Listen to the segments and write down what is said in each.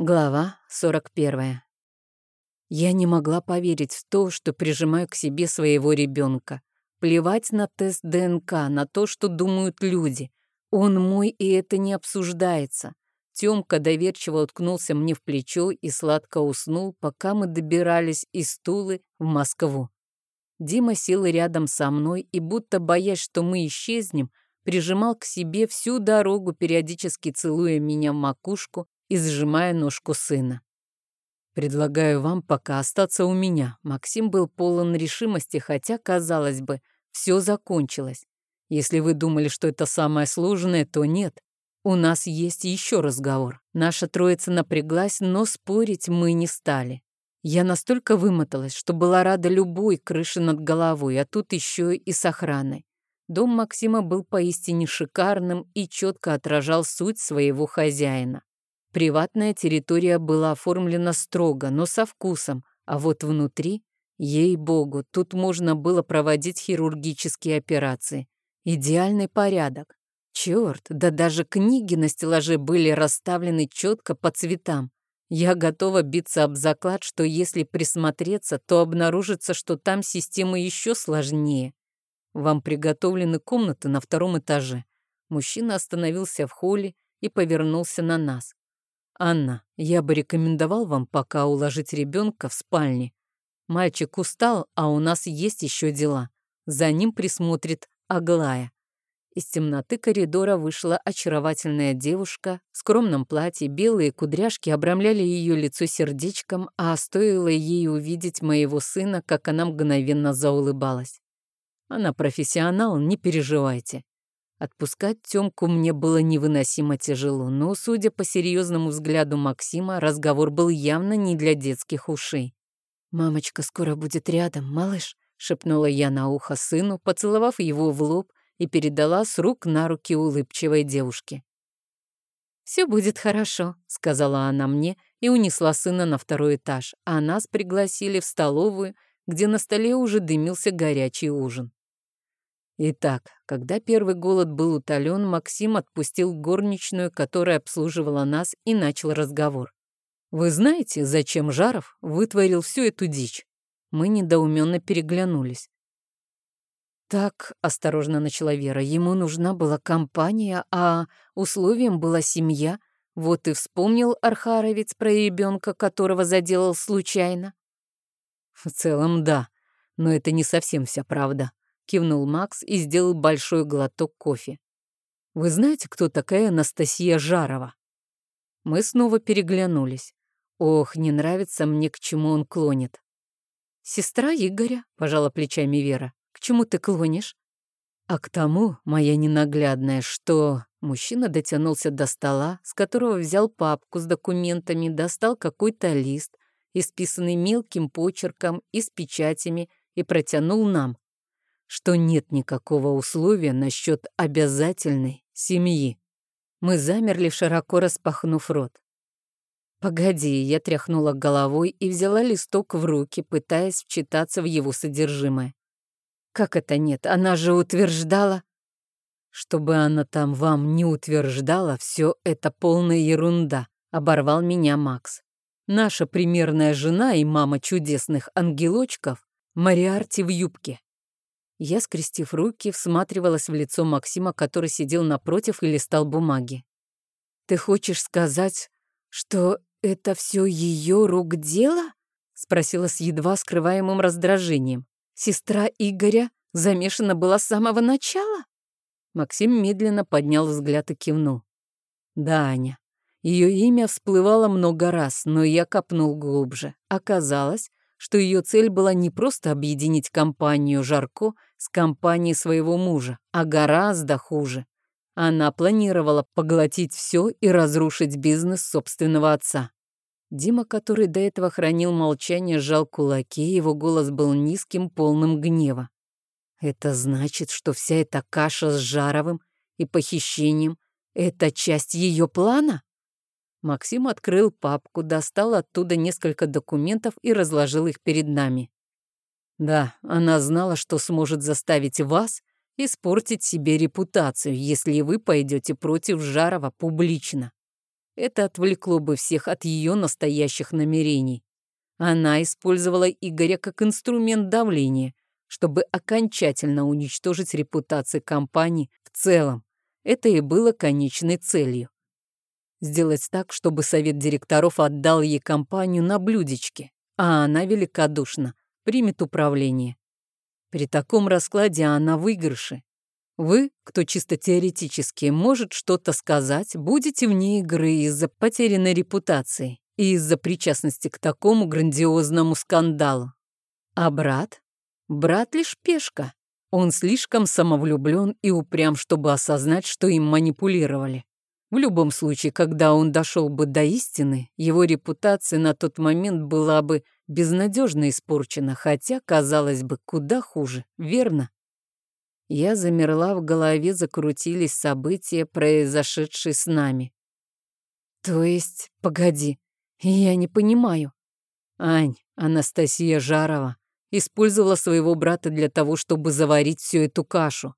Глава 41. Я не могла поверить в то, что прижимаю к себе своего ребенка. Плевать на тест ДНК, на то, что думают люди. Он мой, и это не обсуждается. Тёмка доверчиво уткнулся мне в плечо и сладко уснул, пока мы добирались из Тулы в Москву. Дима сел рядом со мной и, будто боясь, что мы исчезнем, прижимал к себе всю дорогу, периодически целуя меня в макушку и сжимая ножку сына. «Предлагаю вам пока остаться у меня». Максим был полон решимости, хотя, казалось бы, все закончилось. Если вы думали, что это самое сложное, то нет. У нас есть еще разговор. Наша троица напряглась, но спорить мы не стали. Я настолько вымоталась, что была рада любой крыше над головой, а тут еще и с охраной. Дом Максима был поистине шикарным и четко отражал суть своего хозяина. Приватная территория была оформлена строго, но со вкусом, а вот внутри, ей-богу, тут можно было проводить хирургические операции. Идеальный порядок. Черт, да даже книги на стеллаже были расставлены четко по цветам. Я готова биться об заклад, что если присмотреться, то обнаружится, что там система еще сложнее. Вам приготовлены комнаты на втором этаже. Мужчина остановился в холле и повернулся на нас. «Анна, я бы рекомендовал вам пока уложить ребенка в спальне. Мальчик устал, а у нас есть еще дела. За ним присмотрит Аглая». Из темноты коридора вышла очаровательная девушка в скромном платье, белые кудряшки обрамляли ее лицо сердечком, а стоило ей увидеть моего сына, как она мгновенно заулыбалась. Она профессионал, не переживайте. Отпускать Тёмку мне было невыносимо тяжело, но, судя по серьезному взгляду Максима, разговор был явно не для детских ушей. «Мамочка скоро будет рядом, малыш», — шепнула я на ухо сыну, поцеловав его в лоб и передала с рук на руки улыбчивой девушке. «Все будет хорошо», — сказала она мне и унесла сына на второй этаж, а нас пригласили в столовую, где на столе уже дымился горячий ужин. Итак, когда первый голод был утолен, Максим отпустил горничную, которая обслуживала нас, и начал разговор. «Вы знаете, зачем Жаров вытворил всю эту дичь?» Мы недоуменно переглянулись. «Так», — осторожно начала Вера, — «ему нужна была компания, а условием была семья. Вот и вспомнил Архаровец про ребенка, которого заделал случайно». «В целом, да, но это не совсем вся правда», кивнул Макс и сделал большой глоток кофе. «Вы знаете, кто такая Анастасия Жарова?» Мы снова переглянулись. Ох, не нравится мне, к чему он клонит. «Сестра Игоря», — пожала плечами Вера. «К чему ты клонишь?» «А к тому, моя ненаглядная, что...» Мужчина дотянулся до стола, с которого взял папку с документами, достал какой-то лист, исписанный мелким почерком и с печатями, и протянул нам что нет никакого условия насчет обязательной семьи. Мы замерли, широко распахнув рот. «Погоди», я тряхнула головой и взяла листок в руки, пытаясь вчитаться в его содержимое. «Как это нет? Она же утверждала...» «Чтобы она там вам не утверждала, все это полная ерунда», — оборвал меня Макс. «Наша примерная жена и мама чудесных ангелочков — Мариарти в юбке. Я, скрестив руки, всматривалась в лицо Максима, который сидел напротив и листал бумаги. «Ты хочешь сказать, что это все ее рук дело?» — спросила с едва скрываемым раздражением. «Сестра Игоря замешана была с самого начала?» Максим медленно поднял взгляд и кивнул. «Да, Аня. Ее имя всплывало много раз, но я копнул глубже. Оказалось, что ее цель была не просто объединить компанию Жарко с компанией своего мужа, а гораздо хуже. Она планировала поглотить все и разрушить бизнес собственного отца. Дима, который до этого хранил молчание, сжал кулаки, его голос был низким, полным гнева. «Это значит, что вся эта каша с Жаровым и похищением — это часть ее плана?» Максим открыл папку, достал оттуда несколько документов и разложил их перед нами. Да, она знала, что сможет заставить вас испортить себе репутацию, если вы пойдете против Жарова публично. это отвлекло бы всех от ее настоящих намерений. Она использовала Игоря как инструмент давления, чтобы окончательно уничтожить репутацию компании в целом. Это и было конечной целью. Сделать так, чтобы совет директоров отдал ей компанию на блюдечке, а она великодушно примет управление. При таком раскладе она выигрыше. Вы, кто чисто теоретически может что-то сказать, будете вне игры из-за потерянной репутации и из-за причастности к такому грандиозному скандалу. А брат? Брат лишь пешка. Он слишком самовлюблен и упрям, чтобы осознать, что им манипулировали. В любом случае, когда он дошел бы до истины, его репутация на тот момент была бы безнадежно испорчена, хотя, казалось бы, куда хуже, верно? Я замерла, в голове закрутились события, произошедшие с нами. То есть, погоди, я не понимаю. Ань, Анастасия Жарова, использовала своего брата для того, чтобы заварить всю эту кашу.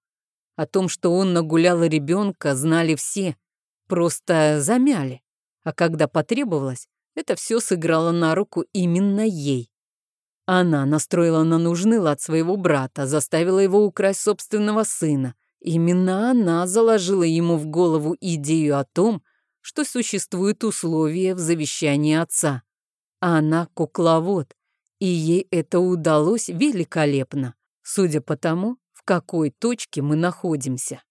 О том, что он нагулял ребенка, знали все, просто замяли. А когда потребовалось, это все сыграло на руку именно ей. Она настроила на нужный лад своего брата, заставила его украсть собственного сына. Именно она заложила ему в голову идею о том, что существуют условия в завещании отца. Она кукловод, и ей это удалось великолепно, судя по тому, в какой точке мы находимся.